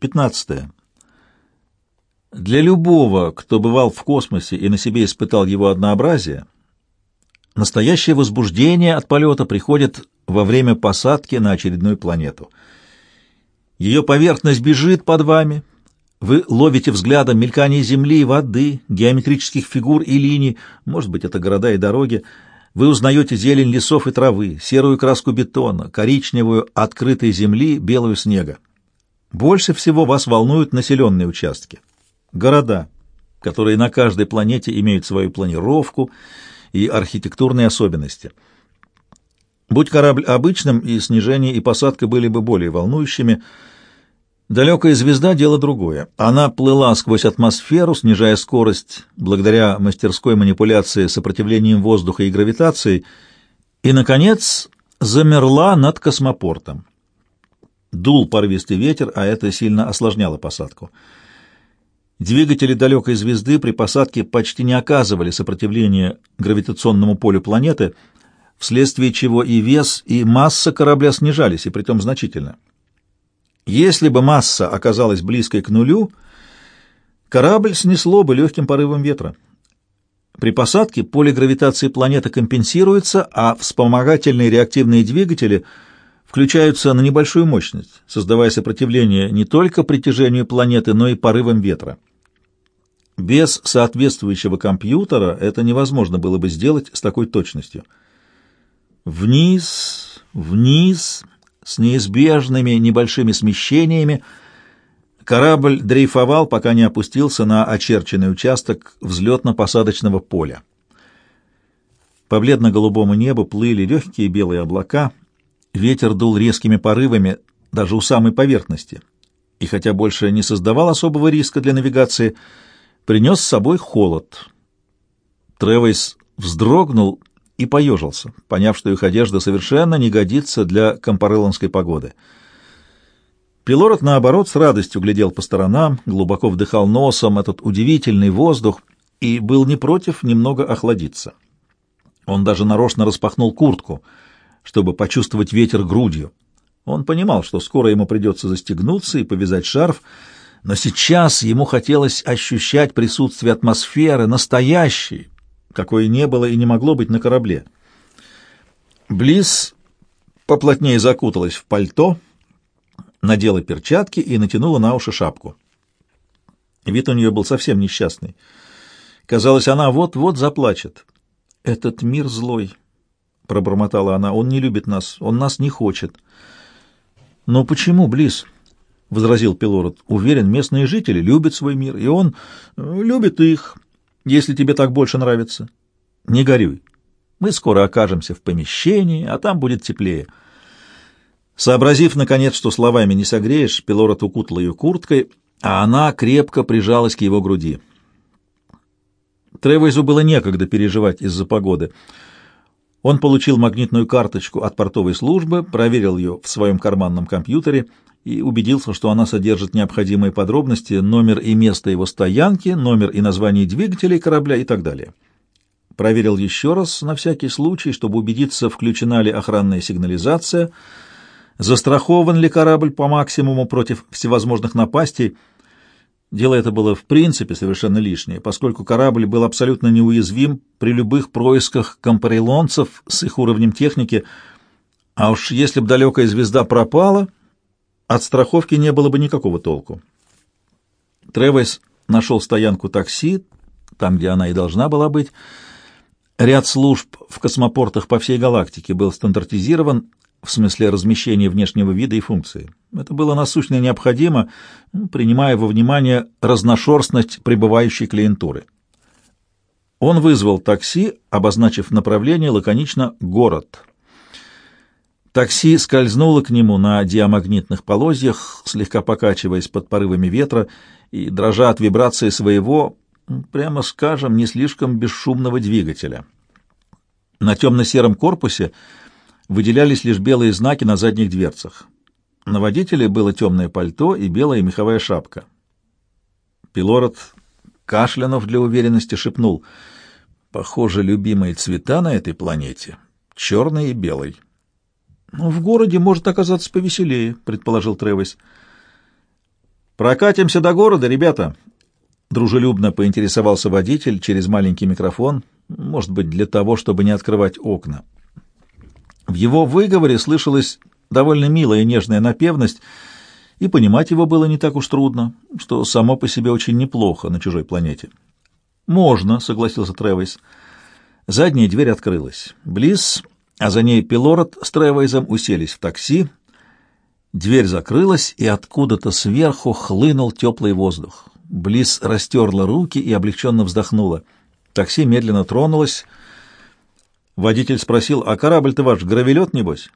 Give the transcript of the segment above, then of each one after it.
15. Для любого, кто бывал в космосе и на себе испытал его однообразие, настоящее возбуждение от полета приходит во время посадки на очередную планету. Ее поверхность бежит под вами, вы ловите взглядом мелькание земли, воды, геометрических фигур и линий, может быть, это города и дороги, вы узнаете зелень лесов и травы, серую краску бетона, коричневую открытой земли, белую снега. Больше всего вас волнуют населенные участки, города, которые на каждой планете имеют свою планировку и архитектурные особенности. Будь корабль обычным, и снижение и посадка были бы более волнующими, Далекая звезда — дело другое. Она плыла сквозь атмосферу, снижая скорость благодаря мастерской манипуляции сопротивлением воздуха и гравитации, и, наконец, замерла над космопортом. Дул порывистый ветер, а это сильно осложняло посадку. Двигатели далекой звезды при посадке почти не оказывали сопротивления гравитационному полю планеты, вследствие чего и вес, и масса корабля снижались, и притом значительно. Если бы масса оказалась близкой к нулю, корабль снесло бы легким порывом ветра. При посадке поле гравитации планеты компенсируется, а вспомогательные реактивные двигатели включаются на небольшую мощность, создавая сопротивление не только притяжению планеты, но и порывам ветра. Без соответствующего компьютера это невозможно было бы сделать с такой точностью. Вниз, вниз, с неизбежными небольшими смещениями, корабль дрейфовал, пока не опустился на очерченный участок взлетно-посадочного поля. По бледно-голубому небу плыли легкие белые облака, ветер дул резкими порывами даже у самой поверхности, и хотя больше не создавал особого риска для навигации, принес с собой холод. Тревойс вздрогнул и поежился, поняв, что их одежда совершенно не годится для компареллонской погоды. Пилород, наоборот, с радостью глядел по сторонам, глубоко вдыхал носом этот удивительный воздух и был не против немного охладиться. Он даже нарочно распахнул куртку, чтобы почувствовать ветер грудью. Он понимал, что скоро ему придется застегнуться и повязать шарф, но сейчас ему хотелось ощущать присутствие атмосферы, настоящей, какой не было и не могло быть на корабле. Близ поплотнее закуталась в пальто, надела перчатки и натянула на уши шапку. Вид у нее был совсем несчастный. Казалось, она вот-вот заплачет. «Этот мир злой», — пробормотала она, — «он не любит нас, он нас не хочет». «Но почему, Близ?» — возразил Пилород. «Уверен, местные жители любят свой мир, и он э, любит их, если тебе так больше нравится. Не горюй. Мы скоро окажемся в помещении, а там будет теплее. Сообразив, наконец, что словами не согреешь, Пилорот укутал ее курткой, а она крепко прижалась к его груди. Тревойзу было некогда переживать из-за погоды. Он получил магнитную карточку от портовой службы, проверил ее в своем карманном компьютере и убедился, что она содержит необходимые подробности, номер и место его стоянки, номер и название двигателей корабля и так далее. Проверил еще раз на всякий случай, чтобы убедиться, включена ли охранная сигнализация, застрахован ли корабль по максимуму против всевозможных напастей. Дело это было в принципе совершенно лишнее, поскольку корабль был абсолютно неуязвим при любых происках компарелонцев с их уровнем техники, а уж если бы далекая звезда пропала — от страховки не было бы никакого толку. Тревес нашел стоянку такси, там, где она и должна была быть. Ряд служб в космопортах по всей галактике был стандартизирован в смысле размещения внешнего вида и функции. Это было насущно необходимо, принимая во внимание разношерстность прибывающей клиентуры. Он вызвал такси, обозначив направление лаконично «город». Такси скользнуло к нему на диамагнитных полозьях, слегка покачиваясь под порывами ветра и дрожа от вибрации своего, прямо скажем, не слишком бесшумного двигателя. На темно-сером корпусе выделялись лишь белые знаки на задних дверцах. На водителе было темное пальто и белая меховая шапка. Пилород Кашлянов для уверенности шепнул, «Похоже, любимые цвета на этой планете — черный и белый». «В городе может оказаться повеселее», — предположил Тревис. Прокатимся до города, ребята. Дружелюбно поинтересовался водитель через маленький микрофон, может быть, для того, чтобы не открывать окна. В его выговоре слышалась довольно милая нежная напевность, и понимать его было не так уж трудно, что само по себе очень неплохо на чужой планете. «Можно», — согласился Тревис. Задняя дверь открылась. Близ, а за ней Пилород с Тревайзом уселись в такси. Дверь закрылась, и откуда-то сверху хлынул теплый воздух. Близ растерла руки и облегченно вздохнула. Такси медленно тронулось. Водитель спросил, «А корабль-то ваш гравелет, небось?»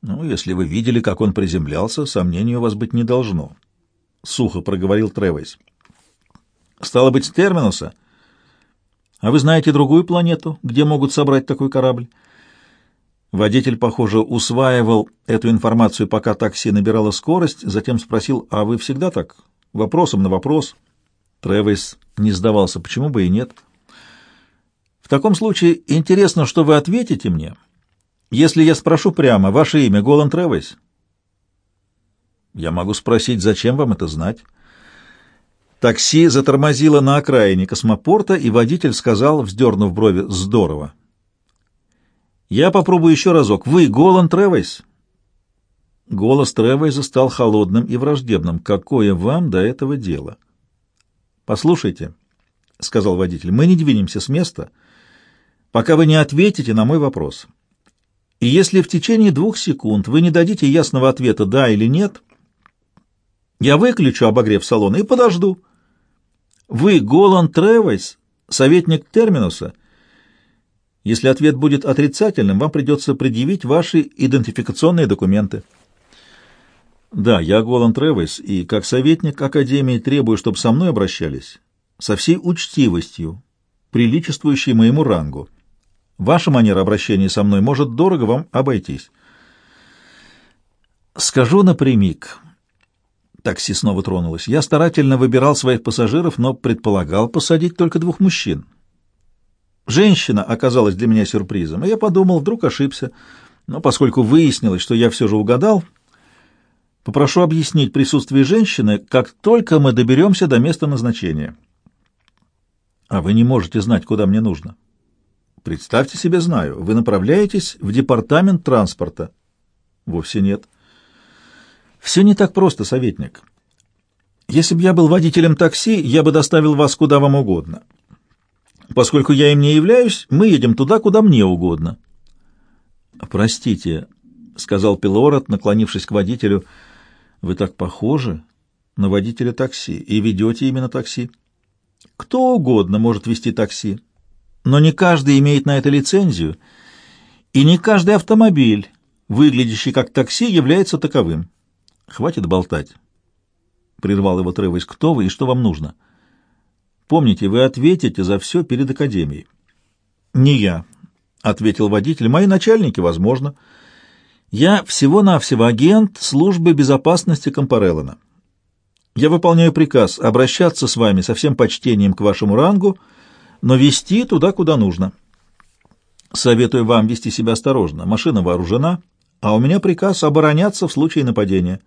«Ну, если вы видели, как он приземлялся, сомнений у вас быть не должно», — сухо проговорил Тревайс. «Стало быть, с терминуса?» «А вы знаете другую планету, где могут собрать такой корабль?» Водитель, похоже, усваивал эту информацию, пока такси набирало скорость, затем спросил, «А вы всегда так? Вопросом на вопрос?» Тревис не сдавался, почему бы и нет. «В таком случае интересно, что вы ответите мне, если я спрошу прямо, ваше имя Голан Тревис?» «Я могу спросить, зачем вам это знать?» Такси затормозило на окраине космопорта, и водитель сказал, вздернув брови, «Здорово». «Я попробую еще разок. Вы Голан Тревейс?» Голос Тревейза стал холодным и враждебным. «Какое вам до этого дело?» «Послушайте», — сказал водитель, — «мы не двинемся с места, пока вы не ответите на мой вопрос. И если в течение двух секунд вы не дадите ясного ответа «да» или «нет», я выключу обогрев салона и подожду. Вы Голан Тревейс, советник Терминуса — если ответ будет отрицательным, вам придется предъявить ваши идентификационные документы. Да, я Голан Тревис, и как советник Академии требую, чтобы со мной обращались со всей учтивостью, приличествующей моему рангу. Ваша манера обращения со мной может дорого вам обойтись. Скажу напрямик. Такси снова тронулось. Я старательно выбирал своих пассажиров, но предполагал посадить только двух мужчин. Женщина оказалась для меня сюрпризом, и я подумал, вдруг ошибся. Но поскольку выяснилось, что я все же угадал, попрошу объяснить присутствие женщины, как только мы доберемся до места назначения. А вы не можете знать, куда мне нужно. Представьте себе, знаю. Вы направляетесь в департамент транспорта. Вовсе нет. Все не так просто, советник. Если бы я был водителем такси, я бы доставил вас куда вам угодно. Поскольку я им не являюсь, мы едем туда, куда мне угодно. Простите, сказал Пилород, наклонившись к водителю. Вы так похожи на водителя такси и ведете именно такси. Кто угодно может вести такси, но не каждый имеет на это лицензию, и не каждый автомобиль, выглядящий как такси, является таковым. Хватит болтать. Прервал его Тревис. Кто вы и что вам нужно? — Помните, вы ответите за все перед Академией. Не я, — ответил водитель. Мои начальники, возможно. Я всего-навсего агент службы безопасности Компареллана. Я выполняю приказ обращаться с вами со всем почтением к вашему рангу, но вести туда, куда нужно. Советую вам вести себя осторожно. Машина вооружена, а у меня приказ обороняться в случае нападения.